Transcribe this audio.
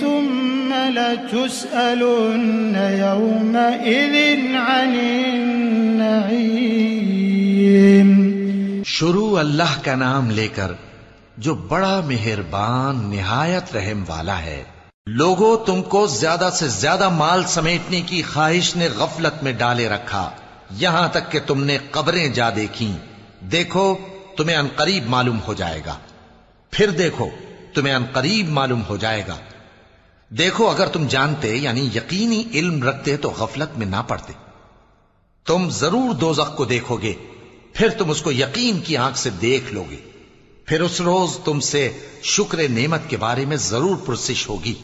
ثم لتسألن يومئذ عن النعيم. شروع اللہ کا نام لے کر جو بڑا مہربان نہایت رحم والا ہے لوگوں تم کو زیادہ سے زیادہ مال سمیٹنے کی خواہش نے غفلت میں ڈالے رکھا۔ یہاں تک کہ تم نے قبریں جا دیکھی دیکھو، تمہیں انقریب معلوم ہو جائے گا۔ پھر دیکھو، تمہیں انقریب معلوم ہو جائے گا۔ دیکھو، اگر تم جانتے یعنی یقینی علم رکھتے تو غفلت میں نہ پڑتے۔ تم ضرور دوزخ کو دیکھو گے، پھر تم اس کو یقین کی آنکھ سے دیکھ لو گے۔ پھر اس روز تم سے شکر نعمت کے بارے میں ضرور پرسش ہوگی۔